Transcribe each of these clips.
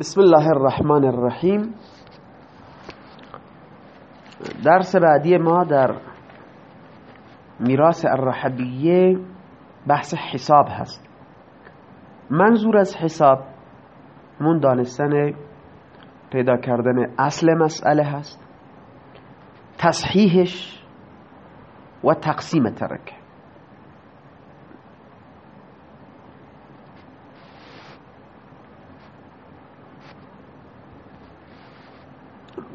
بسم الله الرحمن الرحیم. درس بعدی ما در میراث الرحبیه بحث حساب هست. منظور از حساب من دانستن پیدا کردن اصل مسئله هست. تصحیحش و تقسیم ترکه.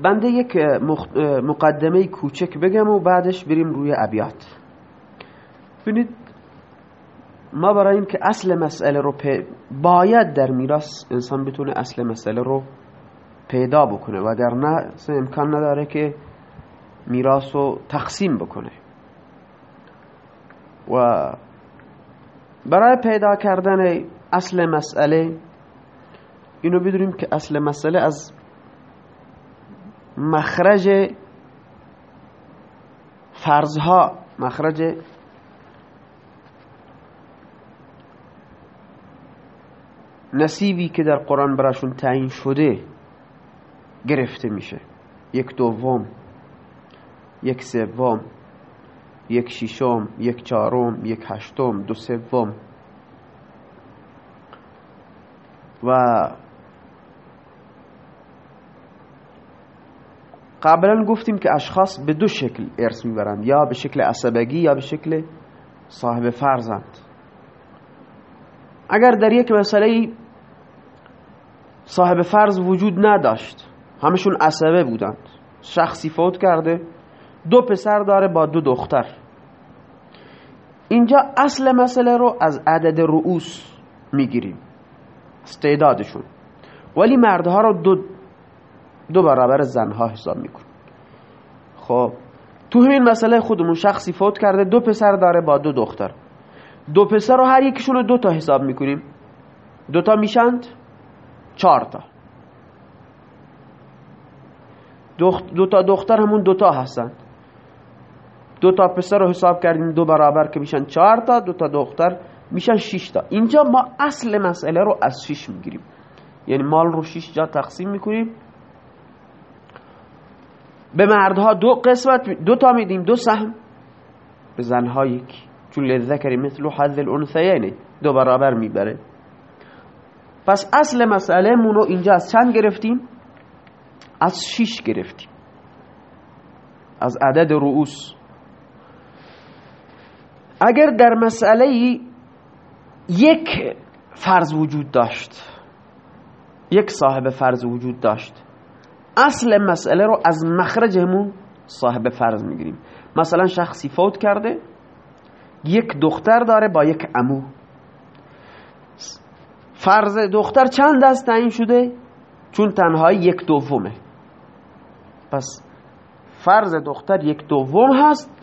بنده یک مقدمه کوچک بگم و بعدش بریم روی ابیات. ببینید ما برای این که اصل مسئله رو باید در میراث انسان بتونه اصل مسئله رو پیدا بکنه وگرنه امکان نداره که میراث رو تقسیم بکنه. و برای پیدا کردن اصل مسئله اینو بدونیم که اصل مسئله از مخرج فرضها مخرج نصیبی که در قرآن براشون تعیین شده گرفته میشه. یک دوم یک سوم یک ششم یک چهارم یک هشتم دو سوم. و قبلا گفتیم که اشخاص به دو شکل ارث می‌برند یا به شکل عصبگی یا به شکل صاحب فرزند. اگر در یک مسئله صاحب فرض وجود نداشت همشون عصبه بودند شخصی فوت کرده دو پسر داره با دو دختر. اینجا اصل مسئله رو از عدد رؤوس می‌گیریم استعدادشون. ولی مردها رو دو دو برابر زنها حساب میکن خب تو همین مسئله خودمون شخصی فوت کرده دو پسر داره با دو دختر. دو پسر رو هر یکیشون رو دو تا حساب می‌کنیم. دو تا میشند چهار تا. دو تا دختر همون دو تا هستند دو تا پسر رو حساب کردیم دو برابر که میشن چهار تا دو تا دختر میشن شش تا. اینجا ما اصل مسئله رو از شش می‌گیریم. یعنی مال رو شش جا تقسیم می‌کنیم. به مردها دو قسمت دو تا میدیم دو سهم. به زنها یک چون لذکری مثل حظ الانثیین دو برابر می‌بره. پس اصل مسئله مونو اینجا از چند گرفتیم؟ از شیش گرفتیم. از عدد رؤوس. اگر در مسئله یک فرض وجود داشت یک صاحب فرض وجود داشت اصل مسئله رو از مخرج همون صاحب فرض می‌گیریم. مثلا شخصی فوت کرده یک دختر داره با یک امو فرض دختر چند دست تعیین شده؟ چون تنهایی یک دومه. پس فرض دختر یک دوم هست.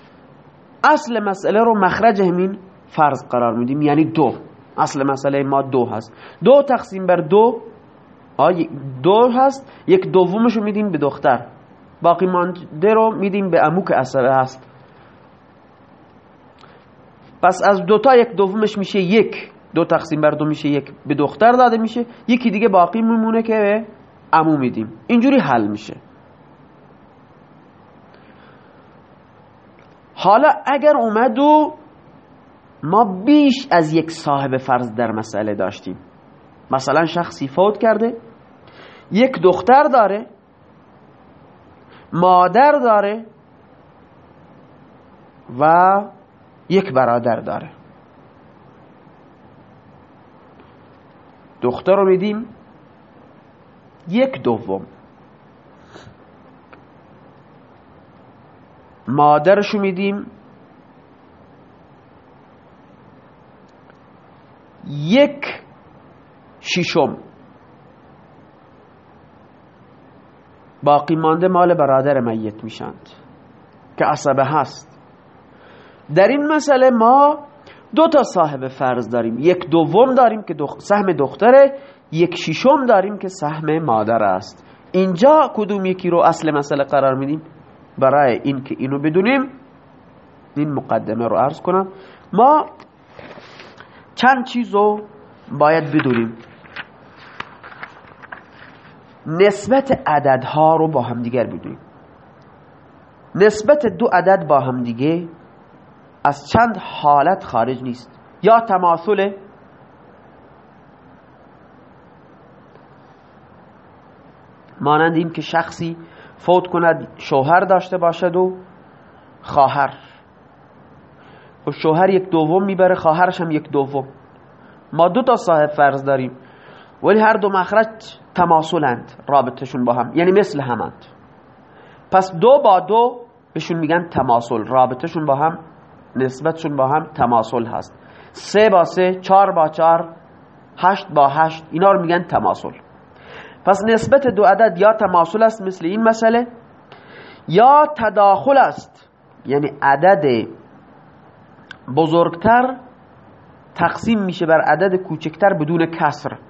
اصل مسئله رو مخرج همین فرض قرار میدیم یعنی دو. اصل مسئله ما دو هست. دو تقسیم بر دو دو هست یک دومش رو میدیم به دختر. باقی مانده رو میدیم به امو که اصله هست. پس از دوتا یک دومش میشه یک. دو تقسیم بر دو میشه یک. به دختر داده میشه. یکی دیگه باقی میمونه که به امو میدیم. اینجوری حل میشه. حالا اگر اومد و ما بیش از یک صاحب فرض در مسئله داشتیم. مثلا شخصی فوت کرده. یک دختر داره مادر داره و یک برادر داره. دختر رو میدیم یک دوم. مادرشو میدیم یک ششم. باقی مانده مال برادر میت میشند که عصبه هست. در این مسئله ما دو تا صاحب فرض داریم. یک دوم داریم که دخ... سهم دختره یک ششم داریم که سهم مادر است. اینجا کدوم یکی رو اصل مسئله قرار میدیم؟ برای این که اینو بدونیم این مقدمه رو عرض کنم. ما چند چیز رو باید بدونیم. نسبت عددها رو با هم دیگر بدونیم. نسبت دو عدد با هم دیگه از چند حالت خارج نیست. یا تماثل مانند این که شخصی فوت کند شوهر داشته باشد و خواهر. و شوهر یک دوم می‌بره خواهرش هم یک دوم. ما دو تا صاحب فرض داریم. ولی هر دو مخرج تماثلند رابطشون با هم. یعنی مثل همند. پس دو با دو بهشون میگن تماثل رابطشون با هم نسبتشون با هم تماثل هست. سه با سه چار با چار هشت با هشت اینا رو میگن تماثل پس نسبت دو عدد یا تماثل است مثل این مسئله یا تداخل است. یعنی عدد بزرگتر تقسیم میشه بر عدد کوچکتر بدون کسر.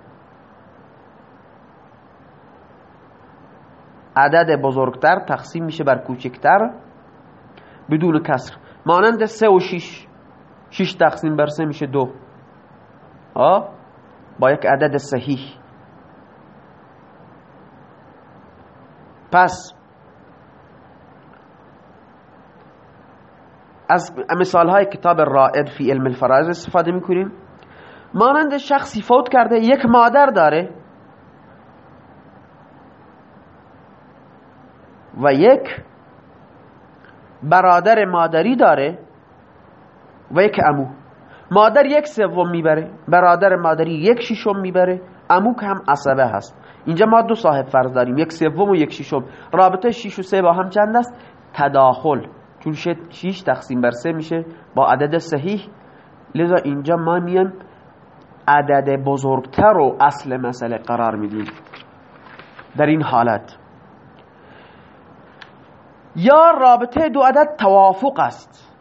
عدد بزرگتر تقسیم میشه بر کوچکتر بدون کسر. مانند سه و شیش. شیش تقسیم بر سه میشه دو. آه؟ با یک عدد صحیح. پس از مثال های کتاب رائد فی علم الفرائض استفاده می‌کنیم. مانند شخصی فوت کرده یک مادر داره. و یک برادر مادری داره و یک امو. مادر یک سوم می‌بره برادر مادری یک ششم می‌بره امو که هم عصبه هست. اینجا ما دو صاحب فرض داریم یک سوم و یک ششم. رابطه شیش و سه با هم چند است؟ تداخل. چون شیش تقسیم بر سه میشه با عدد صحیح. لذا اینجا ما میان عدد بزرگتر رو اصل مسئله قرار میدیم. در این حالت. یا رابطه دو عدد توافق است.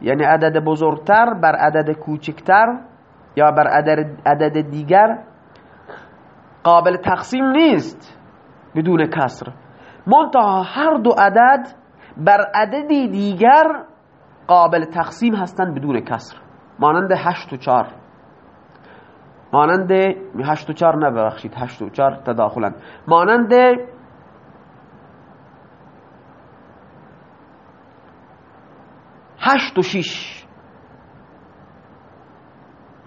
یعنی عدد بزرگتر بر عدد کوچکتر یا بر عدد دیگر قابل تقسیم نیست بدون کسر. منتها هر دو عدد بر عددی دیگر قابل تقسیم هستند بدون کسر. مانند هشت و چار. مانند هشت و چار نبخشید هشت و چار تداخلند مانند هشت و شیش.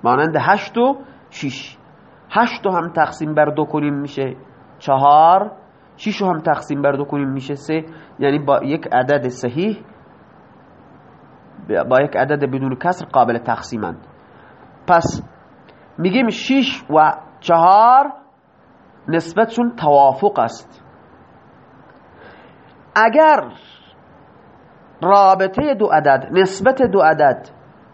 مانند هشت و شیش. هشت رو هم تقسیم بر دو کنیم میشه چهار. شیش رو هم تقسیم بر دو کنیم میشه سه. یعنی با یک عدد صحیح با یک عدد بدون کسر قابل تقسیمند. پس میگیم شیش و چهار نسبتشون توافق است. اگر رابطه دو عدد نسبت دو عدد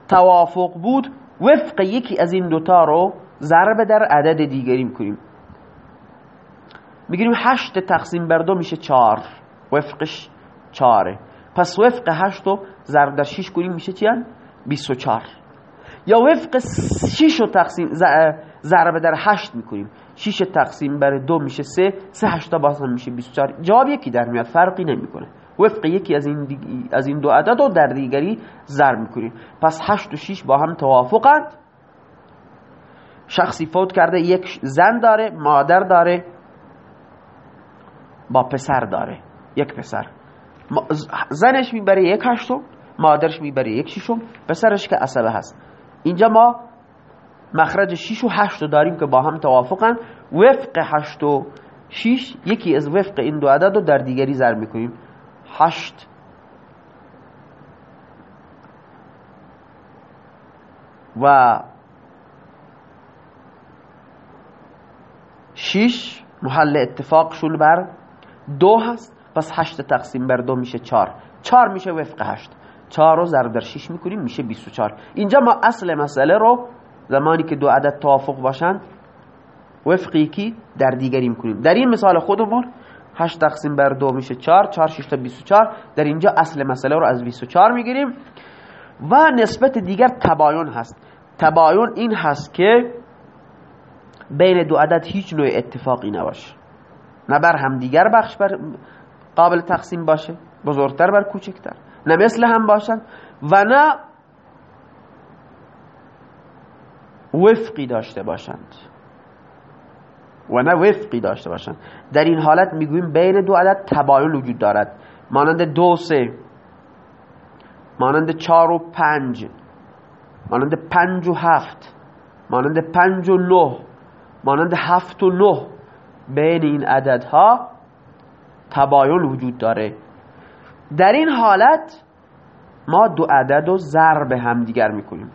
توافق بود وفق یکی از این دوتا رو ضرب در عدد دیگری می‌کنیم. می‌گیریم هشت تقسیم بر دو میشه چار وفقش چاره پس وفق هشت رو ضرب در شیش کنیم میشه چی بیست و چار یا وفق شیش رو تقسیم ضرب در هشت می‌کنیم. شیش تقسیم بر دو میشه سه سه هشتا باز هم میشه بیست و چار جواب یکی در میاد فرقی نمی‌کنه. وفق یکی از این, از این دو عدد رو در دیگری ضرب می‌کنیم. پس هشت و شیش با هم توافقند شخصی فوت کرده یک زن داره مادر داره با پسر داره. یک پسر. زنش می‌بره یک هشتم مادرش می‌بره یک شیشم پسرش که اصله هست. اینجا ما مخرج شیش و هشت داریم که با هم توافقن. وفق هشت و شیش یکی از وفق این دو عدد رو در دیگری ضرب می‌کنیم. هشت. و شیش. محل اتفاقشون بر دو هست. پس هشت تقسیم بر دو میشه چار چار میشه وفق هشت. چار رو ضرب در شیش می‌کنیم میشه بیست و چار اینجا ما اصل مسئله رو زمانی که دو عدد توافق باشند وفق یکی در دیگری می‌کنیم. در این مثال خودمون هشت تقسیم بر دو میشه چار چار شیش تا بیست و چار در اینجا اصل مسئله رو از بیست و چار می‌گیریم. و نسبت دیگر تباین هست. تباین این هست که بین دو عدد هیچ نوع اتفاقی نباشه. نه بر هم دیگر بخش بر قابل تقسیم باشه بزرگتر بر کوچکتر. نه مثل هم باشن و نه وفقی داشته باشند. و نه وفقی داشته باشن. در این حالت می‌گوییم بین دو عدد تباین وجود دارد. مانند دو سه. مانند چار و پنج. مانند پنج و هفت. مانند پنج و نه. مانند هفت و نه. بین این عددها تباین وجود داره. در این حالت ما دو عدد رو ضرب هم دیگر می‌کنیم.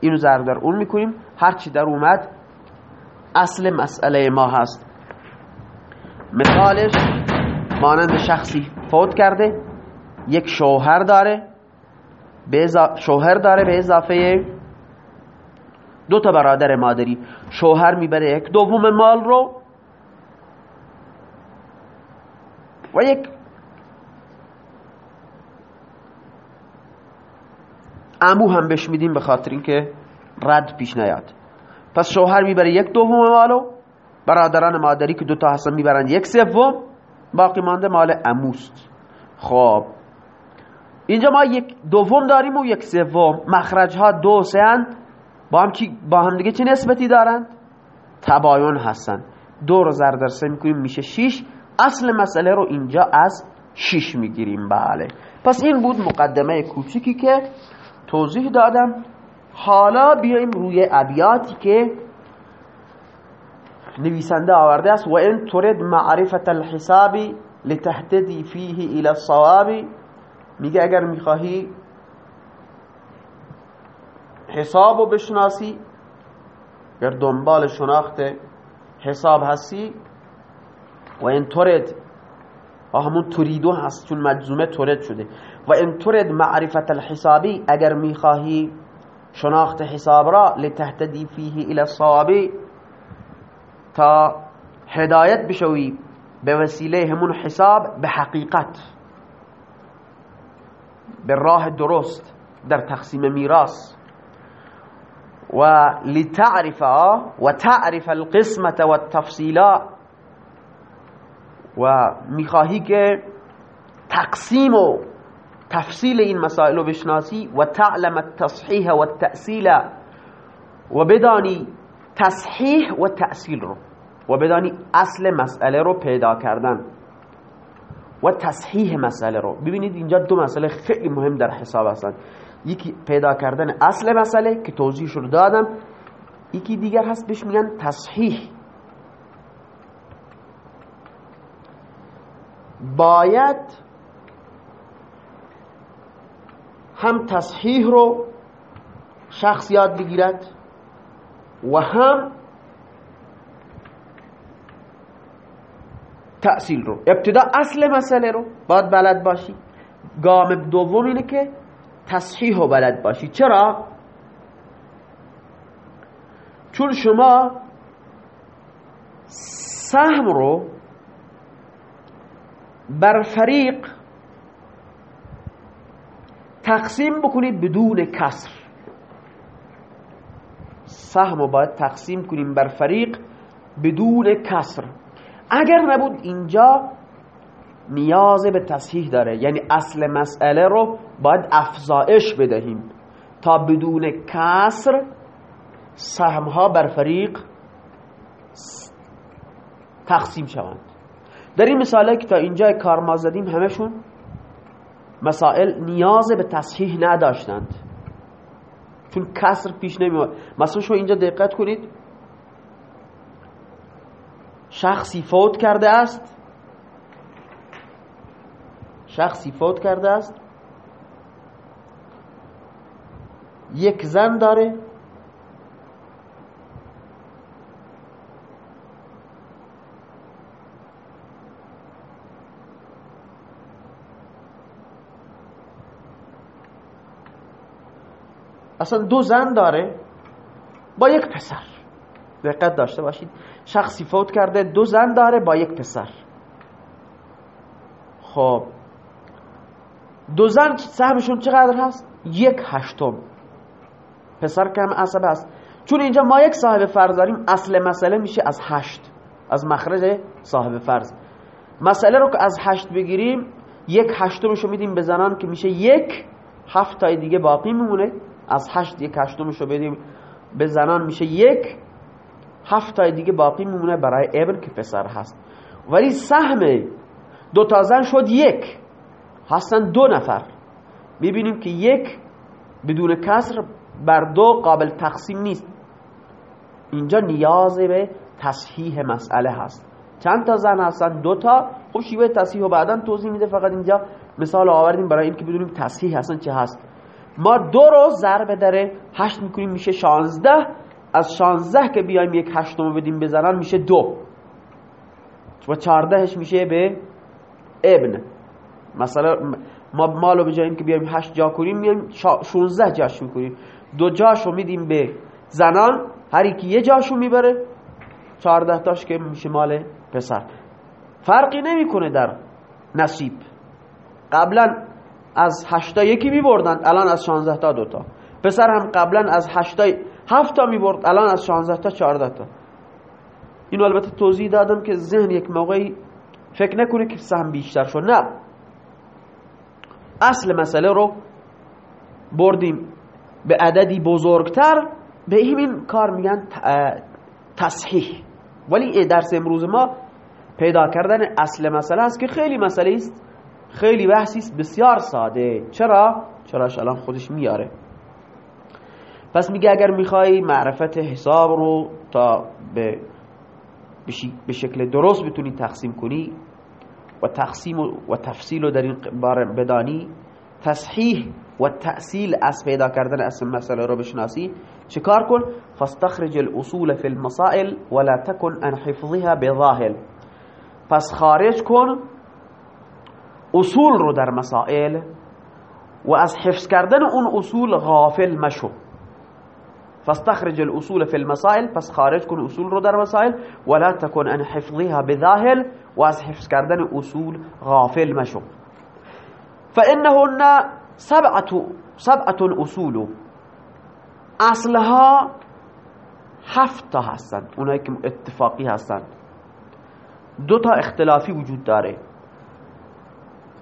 اینو ضرب در اون می‌کنیم. هرچی در اومد اصل مسئله ما هست. مثالش مانند شخصی فوت کرده یک شوهر داره به شوهر داره به اضافه دو تا برادر مادری. شوهر می‌بره یک دوم مال رو و یک امو هم بهش میدیم به خاطر اینکه رد پیش نیاد. پس شوهر می‌بره یک دوم مالو برادران مادری که دوتا هستن می‌برن یک سوم باقی مانده مال اموست خب. اینجا ما یک دوم داریم و یک سوم. مخرج ها دو سه با هم, چی با هم دیگه چه نسبتی دارند؟ تباین هستن. دو رو در سه می‌کنیم میشه شیش. اصل مسئله رو اینجا از شیش می‌گیریم. بله. پس این بود مقدمه کوچیکی که توضیح دادم. حالا بیایم روی ابیاتی که نویسنده آورده است. و این ترد معرفت الحسابی لتهتدی فیه الى الصواب. میگه اگر می‌خواهی حساب و بشناسی اگر دنبال شناخت حساب هستی و این ترد همون تریدو هست چون مجزومه ترد شده. و این ترد معرفت الحسابی اگر می‌خواهی شناخت حساب را لتهتدی فیه الى الصواب تا هدایت بشوی به وسیله همون حساب به حقیقت به راه درست در تقسیم میراث. و لتعرف و تعرف القسمة و التفصیلا و می‌خواهی که تقسیم و تفصیل این مسائل رو بشناسی و تعلم التصحیح و التأصیل و بدانی تصحیح و تأصیل رو و بدانی اصل مسئله رو پیدا کردن و تصحیح مسئله رو. ببینید اینجا دو مسئله خیلی مهم در حساب هستند یکی پیدا کردن اصل مسئله که توضیحش رو دادم. یکی دیگر هست بهش میگن تصحیح. باید هم تصحیح رو شخص یاد بگیرد و هم تأصیل رو. ابتدا اصل مسئله رو باید بلد باشی. گام دوم اینه که تصحیح و بلد باشی. چرا؟ چون شما سهم رو بر فریق تقسیم بکنید بدون کسر. سهم رو باید تقسیم کنیم بر فریق بدون کسر. اگر نبود اینجا نیاز به تصحیح داره یعنی اصل مسئله رو باید افزایش بدهیم. تا بدون کسر سهمها بر فریق تقسیم شوند. در این مثاله که تا اینجا کار ما زدیم همشون مسائل نیاز به تصحیح نداشتند. چون کسر پیش نمیاد مثلا شما اینجا دقت کنید. شخصی فوت کرده است. شخصی فوت کرده است. یک زن داره. اصلا دو زن داره با یک پسر. دقت داشته باشید. شخصی فوت کرده دو زن داره با یک پسر. خب. دو زن سهمشون چقدر هست؟ یک هشتم. پسر کم عصب هست چون اینجا ما یک صاحب فرض داریم اصل مسئله میشه از هشت. از مخرج صاحب فرض. مسئله رو که از هشت بگیریم یک هشتمشو میدیم به زنان که میشه یک هفت تای دیگه باقی میمونه. از هشت یک هشتمشو بدیم به زنان. میشه یک. هفت تای دیگه باقی میمونه برای ابن که پسر هست. ولی سهم دو تا زن شد یک. هستن دو نفر. می‌بینیم که یک بدون کسر بر دو قابل تقسیم نیست. اینجا نیاز به تصحیح مسئله هست. چند تا زن هستن؟ دو تا. خب شیوه تصحیح و بعدا توضیح میده. فقط اینجا مثال آوردیم برای اینکه بدونیم تصحیح هستن چه هست. ما دو رو ضرب داره. هشت می‌کنیم میشه شانزده. از شانزده که بیایم یک هشتم بدیم بزنن میشه دو. و چهاردهش میشه به ابن. مثلا ما مالو به جای که بیایم هشت جا کنیم میایم شونزده جاش می‌کنیم. دو جاشو میدیم به زنان. هر یکی یه جاشو می‌بره. چهارده تاش که میشه مال پسر. فرقی نمی‌کنه در نصیب. قبلا از هشتا یکی میبردن الان از شانزده تا دوتا. پسر هم قبلا از هشتا هفتا می‌برد الان از شانزده تا چهارده تا. اینو البته توضیح دادم که ذهن یک موقعی فکر نکنه که سهم بیشتر شد. نه. اصل مسئله رو بردیم به عددی بزرگتر. به این کار میگن تصحیح. ولی درس امروز ما پیدا کردن اصل مسئله است که خیلی مسئله است. خیلی بحثی بسیار ساده. چرا؟ چرا الان خودش میاره. پس میگه اگر می‌خوای معرفت حساب رو تا به به شکل درست بتونی تقسیم کنی و تقسیم و تفصیل رو در این بار بدانی تصحیح و تأصیل از پیدا کردن اصل مسئله رو بشناسی چکار کن؟ فاستخرج الاصول في المسائل ولا تكن ان حفظها بظاهل پس خارج کن أصول رو در مسائل و از حفظ کردن اون اصول غافل مشو. فاستخرج الأصول في المسائل پس خارج کن اصول رو در مسائل ولا تكن ان حفظها بظاهل و از حفظ کردن اصول غافل مشو. فانهن سبعة سبعة اصول اصلها هفت تا هستند اونایی که اتفاقی هستند. دو تا اختلافی وجود داره.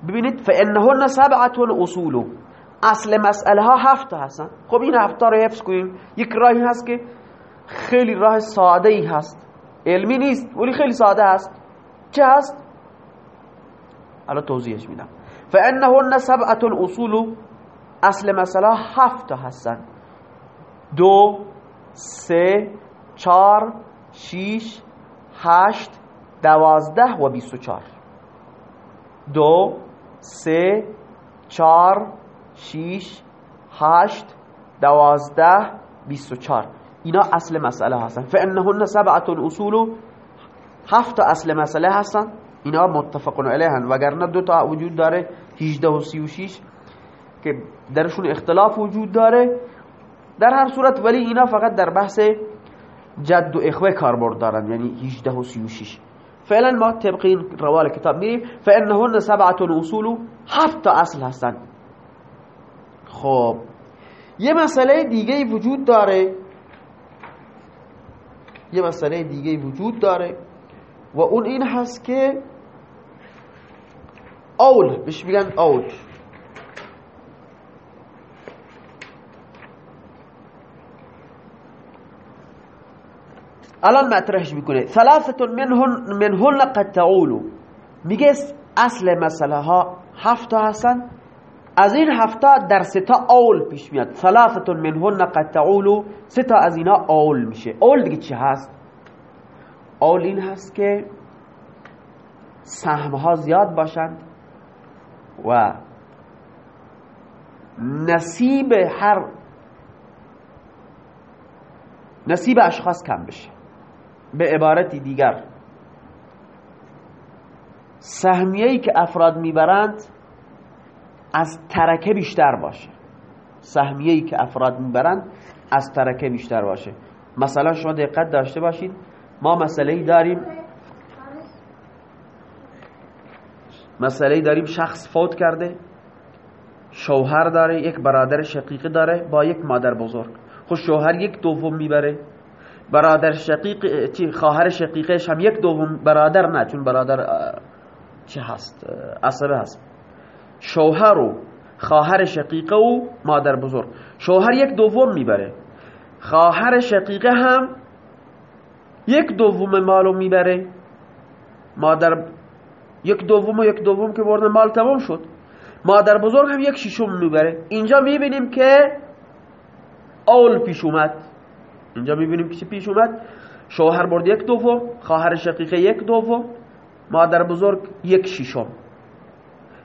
ببینید فانهن سبعه اصول اصل مسئله ها هفت هستن. خب این هفت رو حفظ کنیم. یک راهی هست که خیلی راه ساده ای هست. علمی نیست ولی خیلی ساده هست. چه هست؟ حالا توضیحش میدم. فانهن سبعه الاصول اصل مسئله هفت هستن. دو سه چار شیش هشت دوازده و بیست و چار دو سه چار شیش هشت دوازده بیست و چار اینا اصل مسئله هستن. فانهن سبعه الاصول. هفت اصل مسئله هستن. اینا متفقون علیهن. وگرنه دو تا وجود داره. 18 و 36 که درشون اختلاف وجود داره. در هر صورت ولی اینا فقط در بحث جد و اخوه کاربرد دارن. یعنی 18 و 36 فعلا ما طبق این روال کتاب میریم فانهن سبعه اصول هفت اصل هستن. خب. یه مسئله دیگه وجود داره. یه مسئله دیگه وجود داره. و اون این هست که اول. بهش میگن اول. الان مطرحش می‌کنه. ثلاثه منهن منهن قد تعولو میگه اصل مسئله ها هفت هستن. از این هفته در ستا اول پیش میاد. ثلاثه منهن قد تعولو ستا از اینا اول میشه. اول دیگه چی هست؟ اول این هست که سهم ها زیاد باشند و نصیب هر نصیب اشخاص کم بشه. به عبارتی دیگر. سهمیه‌ای که افراد می‌برند از ترکه بیشتر باشه. سهمیه‌ای که افراد می‌برند از ترکه بیشتر باشه. مثلا شما دقت داشته باشید ما مسئله داریم. مسئله داریم شخص فوت کرده شوهر داره یک برادر شقیقه داره با یک مادر بزرگ. خب شوهر یک دوم می‌بره. برادر شقیق چی خواهر شقیقش هم یک دوم برادر نه چون برادر چه هست؟ عصبه هست. شوهر و خواهر شقیقه و مادر بزرگ. شوهر یک دوم می‌بره. خواهر شقیقه هم یک دوم مالو می‌بره. مادر یک دوم و یک دوم که برده مال تمام شد. مادر بزرگ هم یک ششم می‌بره. اینجا می‌بینیم که اول پیش اومد. اینجا می‌بینیم که چی پیش اومد؟ شوهر برد یک دوم خواهر شقیقه یک دوم مادر بزرگ یک ششم.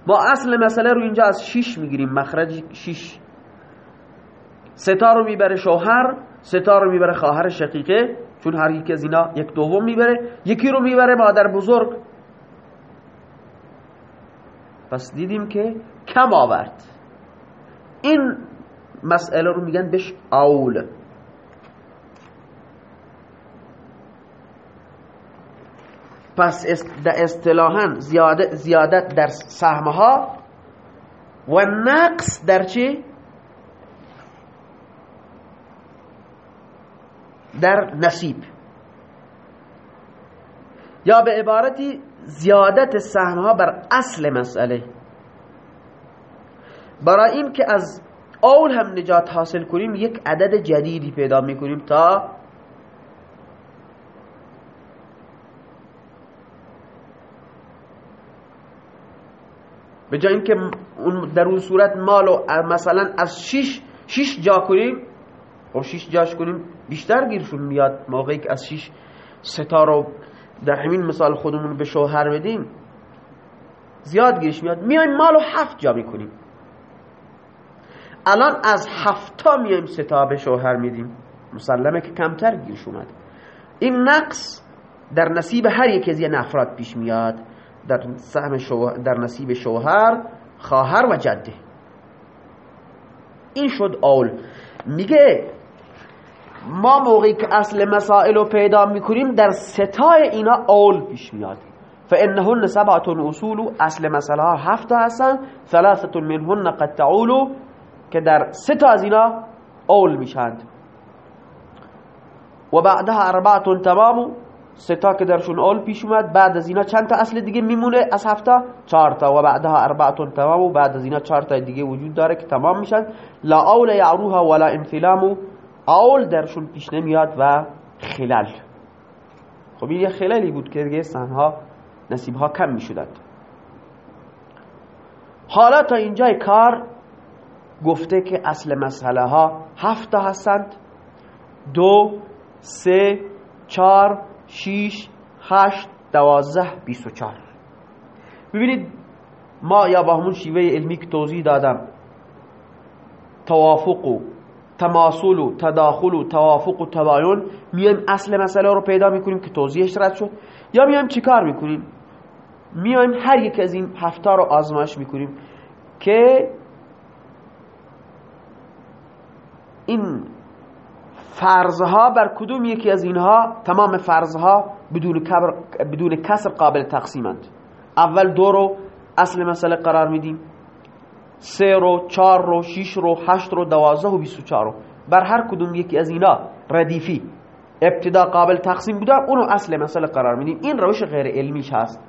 ما اصل مسئله رو اینجا از شش می‌گیریم مخرج شش. ستا رو می‌بره شوهر ستا رو می‌بره خواهر شقیقه چون هر یک از اینا یک دوم می‌بره. یکی رو می‌بره مادر بزرگ. پس دیدیم که کم آورد. این مسئله رو میگن بهش اول پس اصطلاحا زیادت در سهمها و نقص در چی؟ در نصیب یا به عبارتی زیادت سهمها بر اصل مسئله برای این که از اول هم نجات حاصل کنیم یک عدد جدیدی پیدا می‌کنیم تا به جای اینکه در اون صورت مالو مثلا از شش شش جا کنیم خب شش جاش کنیم بیشتر گیرشون میاد موقعی که از شش ستا رو در همین مثال خودمون به شوهر بدیم زیاد گیرش میاد. میایم مالو هفت جا می‌کنیم. الان از هفتا میایم ستا به شوهر میدیم. مسلمه که کمتر گیرش اومد. این نقص در نصیب هر یک از یه افراد پیش میاد. در سهم در نصیب شوهر خواهر و جده. این شد اول میگه ما موقعی که اصل مسائل رو پیدا می‌کنیم در ستای اینا اول پیش میاد. فانهن سبعه اصول اصل مسئله ها هفت هستن. ثلاثه منهن قد تعولو که در سه از اینا اول میشند و بعدها اربعه ستا که درشون اول پیش اومد بعد از اینا چند تا اصل دیگه میمونه از هفته؟ تا چهار تا و بعدها اربعه تمام و بعد از اینا چهار تا دیگه وجود داره که تمام میشن. لا اول یعروها ولا انفلام اول درشون پیش نمیاد و خلال خب این یه خلالی بود که دیگه سنها نصیبها کم می‌شدند. حالا تا اینجا کار گفته که اصل مسئله ها هفت هستند. دو سه چهار 6 8 12 24 ببینید ما یا با همون شیوه علمی که توضیح دادم توافق و تماسل و تداخل و توافق و تباین میایم اصل مسئله رو پیدا می‌کنیم که توضیحش رد شد یا میایم چیکار می‌کنیم؟ میایم هر یک از این هفته رو آزمایش می‌کنیم که این فرضها بر کدوم یکی از اینها تمام فرضها بدون, بدون کسر قابل تقسیمند؟ اول دو رو اصل مسئله قرار میدیم. سه رو چار رو شیش رو هشت رو دوازده و بیست و چار رو. بر هر کدوم یکی از اینا ردیفی ابتدا قابل تقسیم بودن اونو اصل مسئله قرار میدیم. این روش غیر علمیش هست.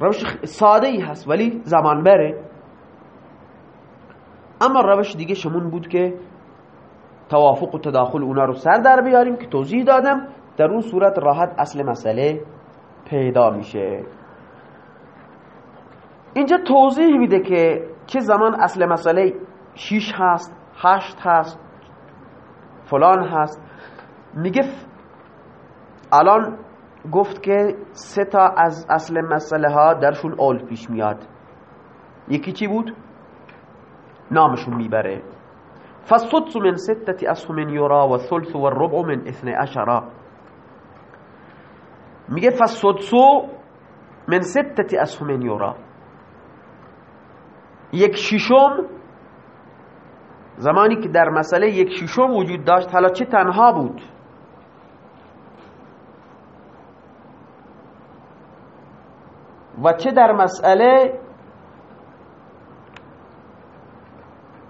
روش ساده ای هست ولی زمان بره. اما روش دیگه شمون بود که توافق و تداخل اونا رو سر در بیاریم که توضیح دادم. در اون صورت راحت اصل مسئله پیدا میشه. اینجا توضیح میده که چه زمان اصل مسئله شیش هست هشت هست فلان هست. میگه الان گفت که سه تا از اصل مسئله ها درشون اول پیش میاد. یکی چی بود؟ نامشون می‌بره. فالسدس من ستة أسهم يرى والثلث والربع من اثنى عشر. میگه فالسدس من ستة أسهم يرى یک ششم زمانی که در مسئله یک ششم وجود داشت حالا چه تنها بود؟ و چه در مسئله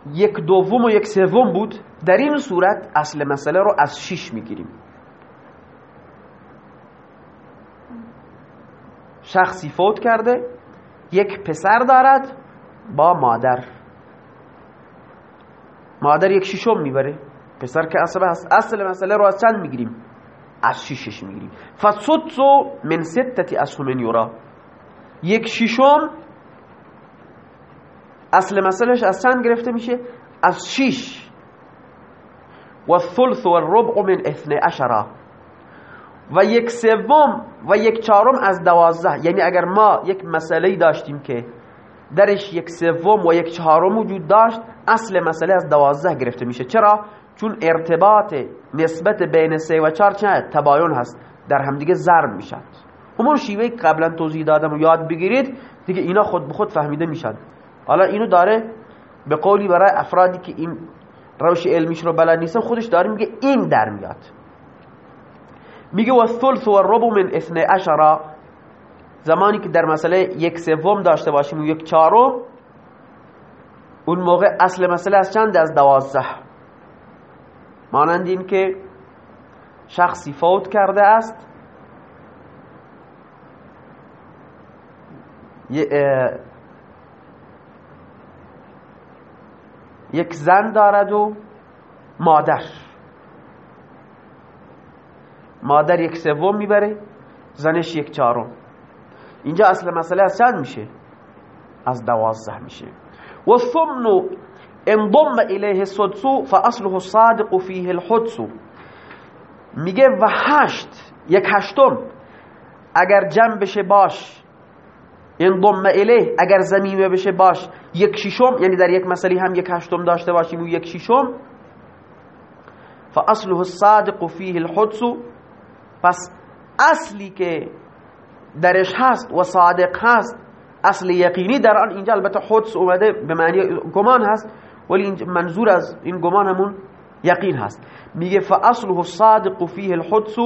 یک دوم و یک سوم بود. در این صورت اصل مسئله رو از شش می‌گیریم. شخصی فوت کرده یک پسر دارد با مادر. مادر یک ششم می‌بره. پسر که اصل هست اصل مسئله رو از چند می‌گیریم؟ از شیشش می‌گیریم. فسدسو من ستتی اسهم یورا. یک شیشم اصل مسئلهش از چند گرفته میشه؟ از شیش. و الثلث و الربع من اثنی عشره و یک سوم و یک چهارم از دوازده. یعنی اگر ما یک مسئله داشتیم که درش یک سوم و یک چهارم وجود داشت اصل مسئله از دوازده گرفته میشه. چرا؟ چون ارتباط نسبت بین سه و چهار چه؟ تباین هست. در همدیگه ضرب میشن همون شیوه قبلا توضیح دادم. و یاد بگیرید. دیگه اینا خود به خود فهمیده میشن. حالا اینو داره به قولی برای افرادی که این روش علمیش رو بلد نیستن خودش داره میگه این در میاد. میگه و ثلث و ربو من اثنی عشره زمانی که در مسئله یک سوم داشته باشیم و یک چهارم اون موقع اصل مسئله از چند از دوازده؟ مانند این که شخصی فوت کرده است. یک زن دارد و مادر. مادر یک سوم می‌بره زنش یک چهارم. اینجا اصل مسئله از چند میشه؟ از دوازده میشه. و ثمن انضم الیه السدس فاصله الصادق فیه الحدس میگه و هشت یک هشتم اگر جمع بشه باش انضم الیه اگر زمینه بشه باش یک ششم یعنی در یک مسئله هم یک هشتم داشته باشیم و یک ششم. فاصله الصادق فیه الحدس پس اصلی که درش هست و صادق هست اصل یقینی در آن اینجا البته حدس اومده به معنی گمان هست ولی منظور از این گمان همون یقین هست. میگه فاصله الصادق فیه الحدس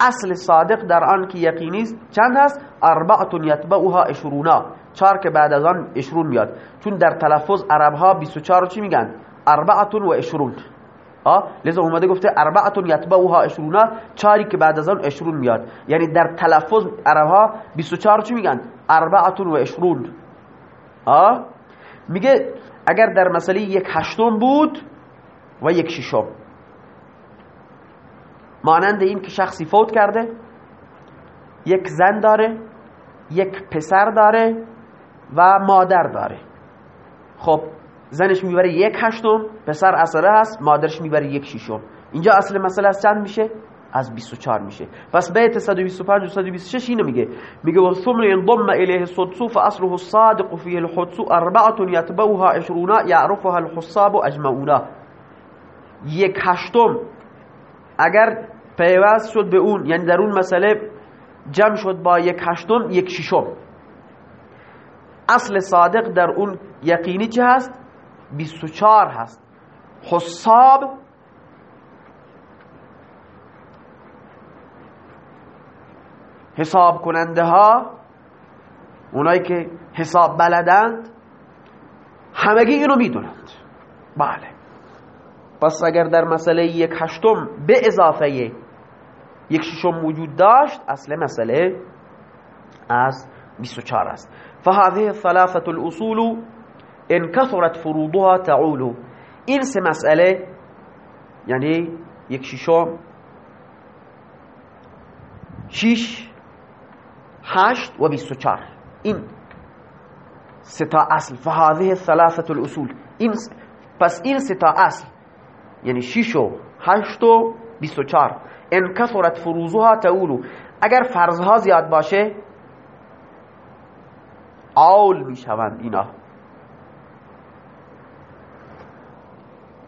اصل صادق در آن که یقینی چند هست اربعه یتبعها اشرونا چهار که بعد از آن اشرون میاد. چون در تلفظ عرب ها 24 چی میگن؟ اربعه و اشرون لذا اومده گفته اربعه یتبعها اشرونا چاری که بعد از آن اشرون میاد. یعنی در تلفظ عرب ها 24 چی میگن؟ اربعه و اشرون ها میگه اگر در مسئله یک هشتم بود و یک ششم. مانند این که شخصی فوت کرده یک زن داره یک پسر داره و مادر داره. خب زنش می‌بره یک هشتم پسر اثره هست مادرش می‌بره یک ششم. اینجا اصل مسئله از چند میشه؟ از 24 میشه. پس بیت 125 و 126 اینو میگه. میگه و ثمن انضم الیه الصدس فاصله الصادق فيه الحدس اربعه يتبعها 20 يعرفها الحساب اجمعونا یک هشتم اگر پیوست شد به اون یعنی در اون مسئله جمع شد با یک هشتم یک ششم. اصل صادق در اون یقینی چه هست؟ 24 هست. حساب حساب کننده ها اونایی که حساب بلدند همگی اینو می‌دونند. بله. پس اگر در مسئله یک هشتم به اضافه یک ششم وجود داشت اصل مسئله از 24 است. فهذه ثلاثه الاصول ان كثرت فروضها تعول. این سه مسئله یعنی یک ششم شش هشت و بیست و چار این ستا اصل. فهذه ثلاثه الاصول این پس این ستا اصل یعنی شش و هشت و بیست و چار. ان کثرت فروزها تولو اگر فرضها زیاد باشه آول می‌شوند اینا.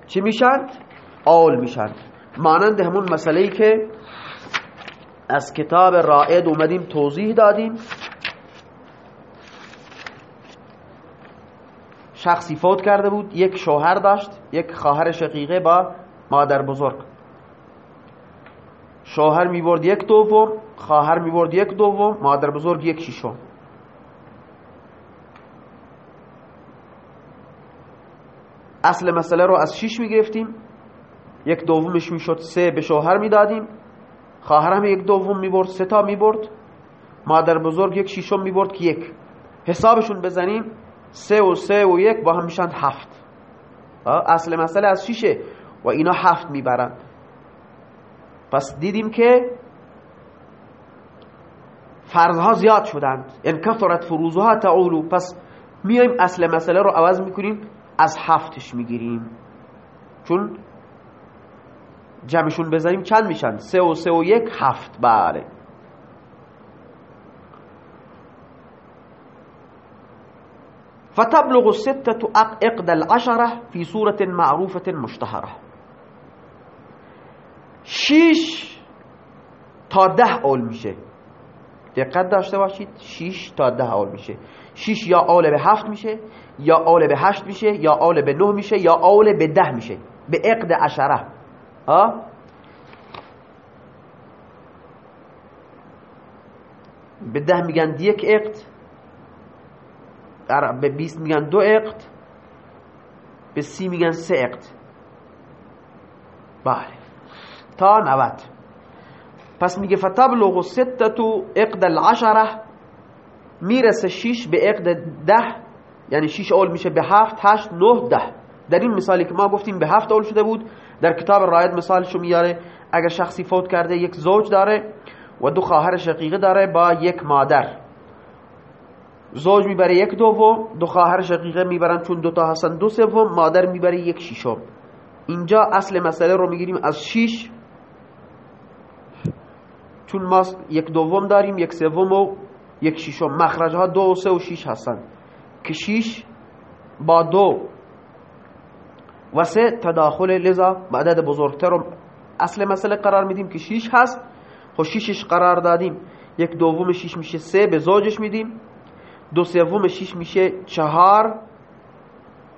چی میشن؟ آول میشن. مانند همون مسئله ای که از کتاب رائد اومدیم توضیح دادیم. شخصی فوت کرده بود یک شوهر داشت یک خواهر شقیقه با مادر بزرگ. شوهر می‌برد یک دوم خواهر می‌برد یک دوم مادر بزرگ یک ششم اصل مسئله رو از شیش می‌گرفتیم. یک دومش می‌شد سه به شوهر می‌دادیم. خواهر هم یک دوم می‌برد سه تا می‌برد. مادر بزرگ یک شیشم می‌برد که یک. حسابشون بزنیم سه و سه و یک با هم میشن هفت. اصل مسئله از شیشه و اینا هفت می‌برن. پس دیدیم که فرضها زیاد شدند. ان کثرت فروزها تعولو. پس میایم اصل مسئله رو عوض می‌کنیم از هفتش می‌گیریم. چون جمعشون بزنیم چند میشن؟ سه و سه و یک هفت. بله. فتبلغ الستة اقد العشرة في صورة معروفة مشتهرة. شیش تا ده اول میشه. دقت داشته باشید. 6 تا ده اول میشه. 6 یا اول به هفت میشه یا اول به هشت میشه یا اول به نه میشه یا اول به ده میشه. به اقد عشره ها؟ به ده میگن یک اقد به 20 میگن دو اقد به سی میگن سه اقد بله. تا 90 پس میگه فتبلغ ستتو اقد العشره می‌رسه شیش به اقد ده یعنی شیش اول میشه به هفت هشت نه ده. در این مثالی که ما گفتیم به هفت اول شده بود در کتاب رایت مثالشو میاره. اگر شخصی فوت کرده یک زوج داره و دو خواهر شقیقه داره با یک مادر. زوج می‌بره یک دوم دو خواهر شقیقه می‌برن چون دوتا هستن دو سوم مادر می‌بره یک شیشم اینجا اصل مسئله رو می‌گیریم از شیش. چون ما یک دوم داریم یک سوم و یک شیشم مخرج ها دو و سه و شیش هستن که شیش با دو. و سه تداخل لذا عدد بزرگتر رو اصل مسئله قرار میدیم که شیش هست. خب شیشش قرار دادیم. یک دوم شیش میشه سه به زوجش میدیم. دو سوم شیش میشه چهار.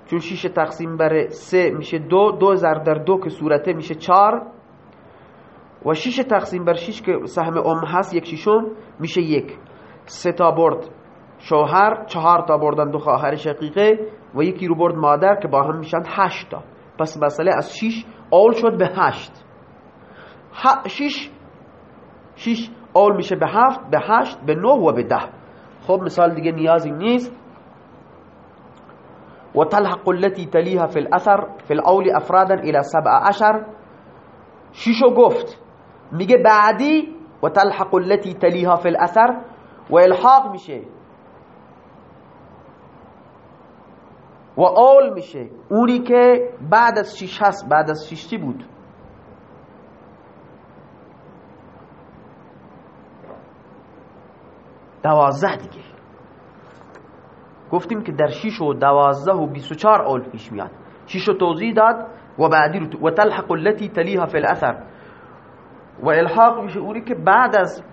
چون شیش تقسیم بر سه میشه دو. دو زر در دو که صورته میشه چهار. و شیش تقسیم بر شیش که سهم ام هست یک شیشم میشه یک. سه تا برد شوهر چهار تا بردن دو خواهر شقیقه و یکی رو برد مادر که با هم میشن هشت تا. پس مسئله از شیش اول شد به هشت. شیش شیش اول میشه به هفت به هشت به نه و به ده. خب مثال دیگه نیازی نیست. و تلحق التي تلیها في الأثر في الأول أفرادا إلى سبع عشر. شیشو گفت میگه بعدی و تلحق التي تلیها في الأثر. و الحاق میشه. و اول میشه. اونی که بعد از شیش هست بعد از شیش چی بود؟ دوازده دیگه. گفتیم که در شیش و دوازده و بیس و چار اول پیش میاد. شیش و توضیح داد و بعدی رو و تلحق التي تلیها فی الاثر. و الحاق میشه اونی که بعد از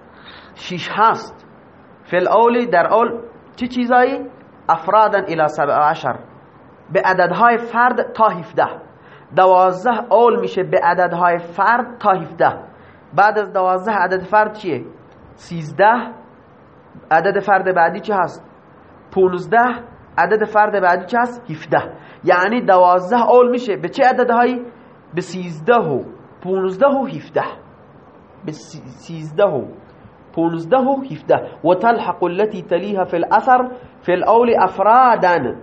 شیش هست. فی الاول در اول چه چیزایی؟ افرادا الى سبع عشر. به عددهای فرد تا 17 دوازده اول میشه به عددهای فرد تا 17 بعد از دوازده عدد فرد چیه؟ 13 عدد فرد بعدی چه هست؟ 15 عدد فرد بعدی چه هست؟ 17 یعنی دوازده اول میشه. به چه عددهایی؟ به 13 و 15 و 17 به 13 و 15 و 17 و تلحق التي تليها في الاثر في الاول افرادا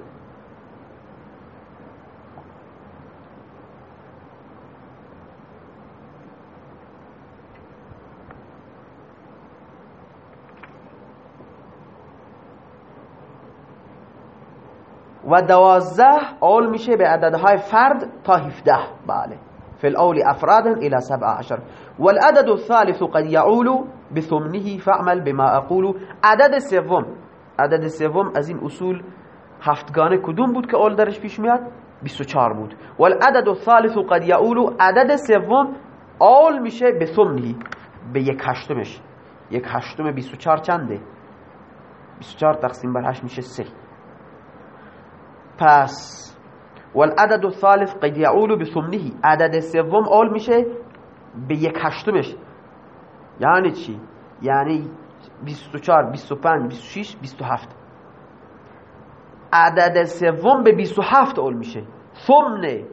و دوازده اول میشه به عددهای فرد تا 17 بله. في الأول أفرادا إلى سبع عشر. والعدد الثالث قد يعول بثمنه فاعمل بما أقول عدد سوم. عدد سوم از این اصول هفتگانه کدوم بود که اول درش پیش میاد؟ 24 بود. والعدد الثالث قد يعول عدد سوم اول میشه به ثمنه. به یک هشتمش. یک هشتم 24 چنده؟ 24 تقسیم بر 8 میشه 3 پس والعدد الثالث قد يعول بثمنه عدد سوم اول میشه به یک هشتمش. یعنی چی؟ یعنی 24 25 26 27 عدد سوم به 27 اول میشه. ثمنه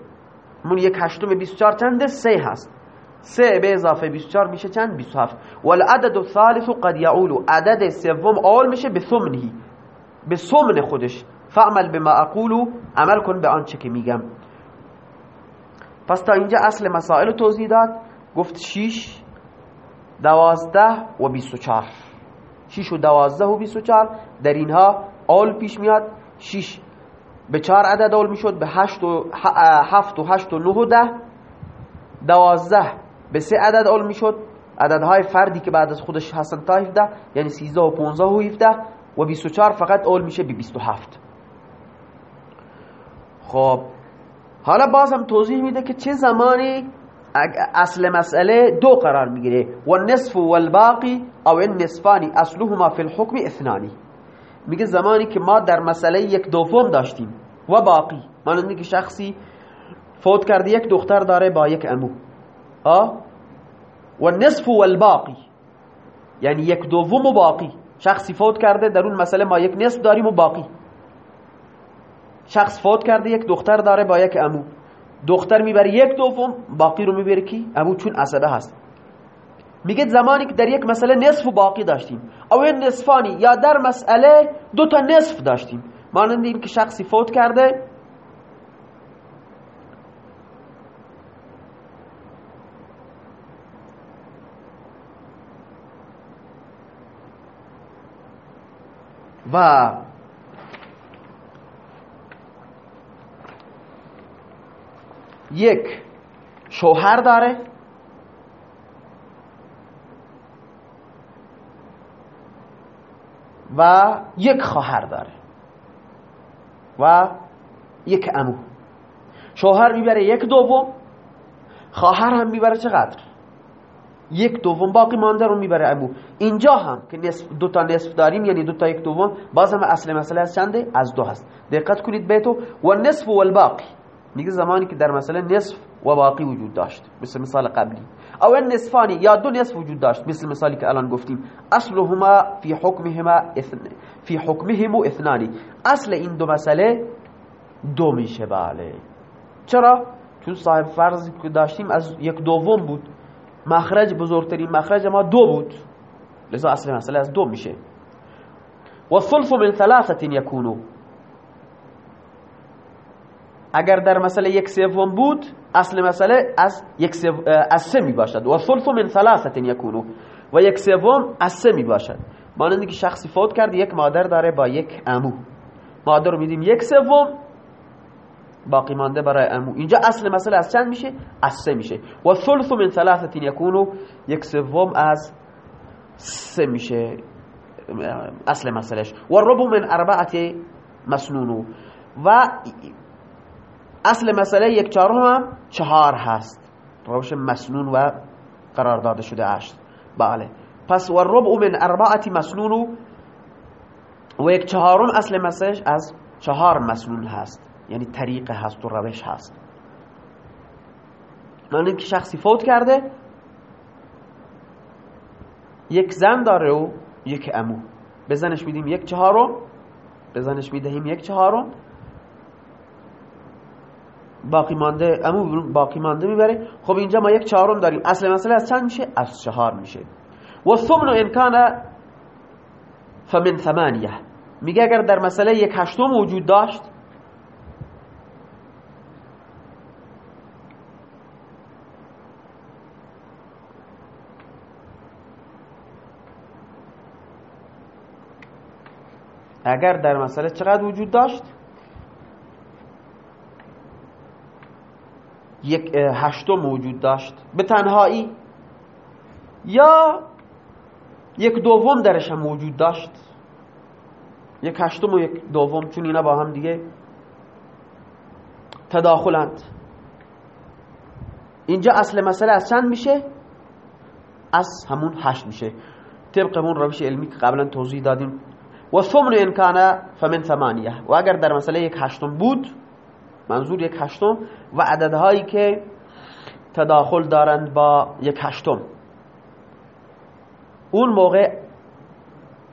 من یک هشتم 24 چنده؟ سه هست. سه به اضافه 24 میشه چند؟ 27 والعدد الثالث قد يعول عدد سوم اول میشه به ثمنه. به ثمن خودش. فعمل بما اقولو عمل کن به آنچه که میگم. پس تا اینجا اصل مسائل توضیح داد. گفت 6 دوازده و 24 6 و دوازده و 24 در اینها آل پیش میاد. 6 به 4 عدد آل می‌شد به 8 و 7 و 8 و 9 و 10 دوازده به 3 عدد آل می‌شد. عددهای فردی که بعد از خودش هستن تا 17 یعنی 13 و 15 و 17 و 24 فقط آل میشه به 27 خب حالا باز توضیح میده که چه زمانی اصل مسئله دو قرار می‌گیره و نصف و الباقی او این نصفانی اصلهما فی الحکم اثنانی. میگه زمانی که ما در مسئله یک دوم داشتیم و باقی مانند که شخصی فوت کرده یک دختر داره با یک امو. آه و نصف و الباقی یعنی یک دوم و باقی. شخصی فوت کرده در اون مسئله ما یک نصف داریم و باقی. شخص فوت کرده یک دختر داره با یک امو دختر می‌بره یک دوم باقی رو می‌بره کی؟ امو چون عصبه هست. میگه زمانی که در یک مسئله نصف و باقی داشتیم. او این نصفانی یا در مسئله دو تا نصف داشتیم. مانند این که شخصی فوت کرده و یک شوهر داره. و یک خواهر داره. و یک امو. شوهر می‌بره یک دوم خواهر هم می‌بره چقدر؟ یک دوم باقی مانده رو می‌بره امو. اینجا هم که نصف دو تا نصف داریم یعنی دو تا یک دوم باز هم اصل مسئله از چنده؟ از دو هست. دقت کنید بیتو و نصف و الباقی. میگه زمانی که در مسئله نصف و باقی وجود داشت مثل مثال قبلی. او نصفانی یا دو نصف وجود داشت مثل مثالی که الان گفتیم. اصلهما فی حکمهما اثن فی حکمهم اثنانی. اصل این دو مسئله دو میشه بله. چرا؟ چون صاحب فرض که داشتیم از یک دوم بود. مخرج بزرگترین مخرج ما دو بود. لذا اصل مسئله از دو میشه. و ثلث من ثلاثه یکونو. اگر در مسئله یک سوم بود اصل مسئله از یک از سه می باشد و ثلث من ثلاثه یکونو و یک سوم از سه می باشد مانند که شخصی فوت کرد یک مادر داره با یک امو مادر رو میدیم یک سوم باقی مانده برای امو اینجا اصل مسئله از چند میشه؟ از سه میشه. و ثلث من ثلاثه یکونو یک سوم از سه میشه اصل مسئلهش. و ربع من اربعه مسنونو و اصل مسئله یک چهارم هم چهار هست. روش مسنون و قرار داده شده است بله. پس و ربع من اربعه مسنون و یک چهارم اصل مسئله از چهار مسنون هست. یعنی طریق هست و روش هست. من که شخصی فوت کرده یک زن داره و یک امو. به زنش میدیم یک چهارم به زنش می‌دهیم یک چهارم. باقی مانده امو باقی مانده می‌بره. خب اینجا ما یک چهارم داریم. اصل مسئله از چند میشه؟ از چهار میشه. و ثمن امکان فمن ثمانیه. میگه اگر در مسئله یک هشتم وجود داشت اگر در مسئله چقدر وجود داشت؟ یک هشتم موجود داشت. به تنهایی. یا یک دوم درش هم موجود داشت. یک هشتم و یک دوم چون اینا با هم دیگه تداخلند. اینجا اصل مسئله از چند میشه؟ از همون هشت میشه. طبق همون روش علمی که قبلا توضیح دادیم. و ثمن ان کان فمن ثمانیه. و اگر در مسئله یک هشتم بود منظور یک هشتم و عددهایی که تداخل دارند با یک هشتم. اون موقع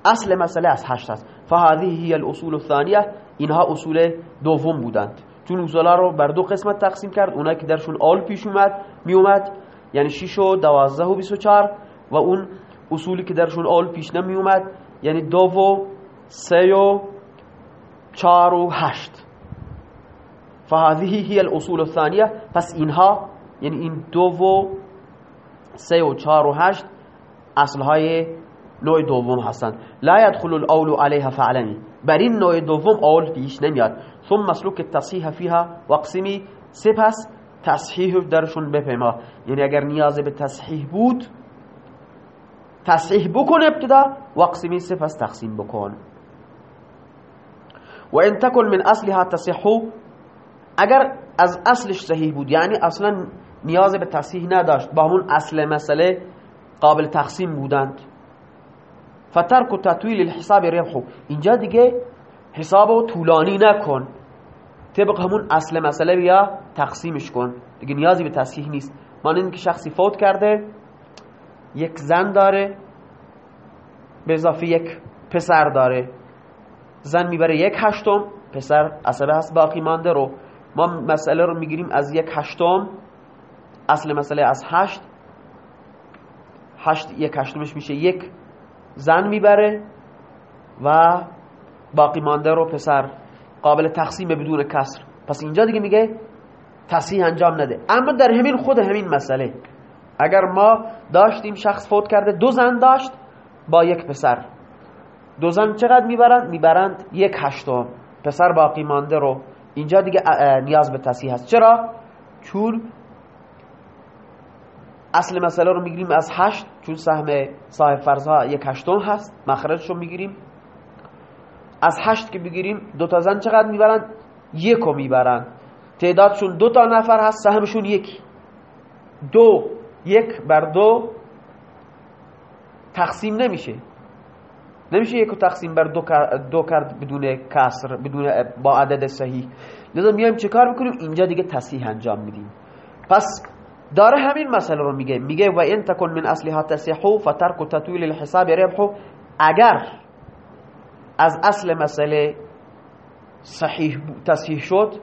اصل مسئله از هشت است. فهذه هی الاصول الثانیه. اینها اصول دوم بودند. چون اصولا رو بر دو قسمت تقسیم کرد. اونایی که درشون آل پیش اومد می اومد. یعنی 6 و 12 و 24 و اون اصولی که درشون آل پیش نمی اومد. یعنی دو و سه و چهار و هشت. فهذه هي الاصول الثانیه پس اینها یعنی این دو و سه و چهار و هشت اصلهای نوع دوم هستند لا يدخل الاول عليها فعلا. بر این نوع دوم اول پیش نمیاد. ثم مسلوک التصحیح فيها وقسمی سپس تصحیح درشون بپیما. یعنی اگر نیاز به تصحیح بود تصحیح بکن ابتدا وقسمی سپس تقسیم بکن. و ان تکن من اصلها تصحو اگر از اصلش صحیح بود یعنی اصلا نیاز به تصحیح نداشت با همون اصل مسئله قابل تقسیم بودند. فترک و تطویل الحساب ربحو اینجا دیگه حساب طولانی نکن. طبق همون اصل مسئله بیا تقسیمش کن. دیگه نیازی به تصحیح نیست. مانند که شخصی فوت کرده یک زن داره به اضافه یک پسر داره. زن می‌بره یک هشتم پسر عصبه هست باقی مانده رو. ما مسئله رو می‌گیریم از یک هشتم اصل مسئله از هشت. هشت یک هشتمش میشه یک زن می‌بره و باقی مانده رو پسر. قابل تقسیم بدون کسر. پس اینجا دیگه میگه تصحیح انجام نده. اما در همین خود همین مسئله. اگر ما داشتیم شخص فوت کرده دو زن داشت با یک پسر. دو زن چقدر می‌برند؟ می‌برند یک هشتم. پسر باقی مانده رو. اینجا دیگه نیاز به تصحیح هست. چرا؟ چون اصل مسئله رو می‌گیریم از هشت چون سهم صاحب فرضها یک هشتم هست مخرجش رو می‌گیریم. از هشت که بگیریم دو تا زن چقدر می‌برند؟ یک رو می‌برند تعدادشون دو تا نفر هست سهمشون یک. دو یک بر دو تقسیم نمیشه. نمیشه یک تقسیم بر دو, دو کرد بدون کسر بدون با عدد صحیح. لذا میایم چه کار می‌کنیم؟ اینجا دیگه تصحیح انجام میدیم. پس داره همین مسئله رو میگه. میگه و این تکن من اصلها تصحیحو فترک تطویل الحساب ربحو اگر از اصل مسئله صحیح تصحیح شد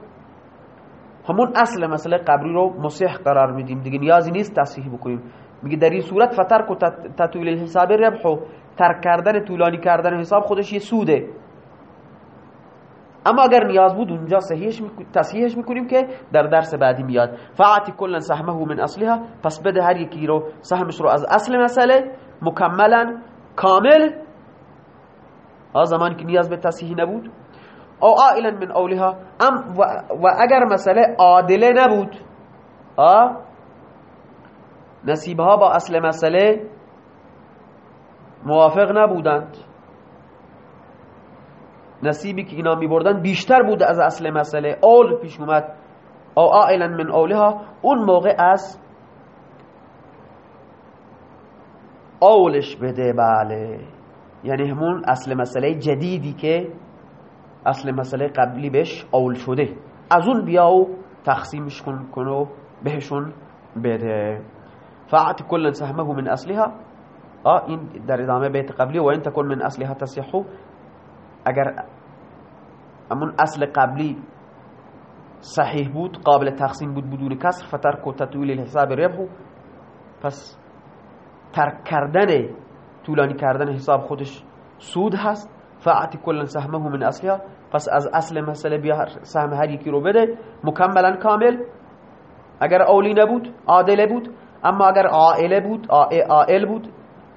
همون اصل مسئله قبری رو مصح قرار میدیم. دیگه نیازی نیست تصحیح بکنیم. میگه در این صورت فترک و تطویل الحساب ربحو ترک کردن طولانی کردن حساب خودش یه سوده. اما اگر نیاز بود اونجا صحیحش تصحیحش می‌کنیم که در درس بعدی میاد. فعاتی کلا سهمه من اصلها پس بده هر یکی رو سهمش رو از اصل مسئله مکملا کامل. ها زمانی که نیاز به تصحیح نبود. او عائلا من اولها ام و اگر مسئله عادله نبود ها نصیبها با اصل مسئله موافق نبودند. نصیبی که اینا می بردن بیشتر بود از اصل مسئله. اول پیش اومد. او آئلا من اولها. اون موقع از اولش بده بله. یعنی همون اصل مسئله جدیدی که اصل مسئله قبلی بهش اول شده. از اون بیا و تقسیمش کن و بهشون بده. فعت کل سهمه من أصلها. آه این در ادامه بیت قبلی و این تکن من أصلها تصیحو اگر أمون أصل قبلی صحیح بود قابل تقسیم بود بدون کسر فترک و تطویل الحساب ربحو پس ترک کردن طولانی کردن حساب خودش سود هست. فعتی کلا سهمه من أصلها. پس از اصل مسئله بیا سهم هر یکی رو بده. مکملا کامل. اگر اولی نبود عادله بود. اما اگر عائله بود عائل بود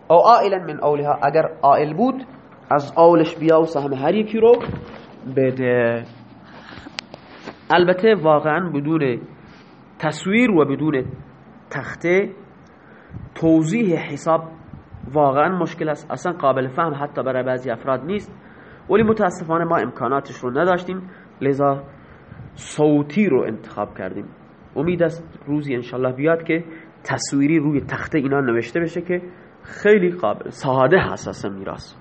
او عائلا من اولها اگر عائل بود از اولش بیا و سهم هر یکی رو بده. البته واقعا بدون تصویر و بدون تخته توضیح حساب واقعا مشکل است. اصلا قابل فهم حتی برای بعضی افراد نیست. ولی متاسفانه ما امکاناتش رو نداشتیم. لذا صوتی رو انتخاب کردیم. امید است روزی انشالله بیاد که تصویری روی تخته اینا نوشته بشه که خیلی قابل ساده هست اصلا میراث.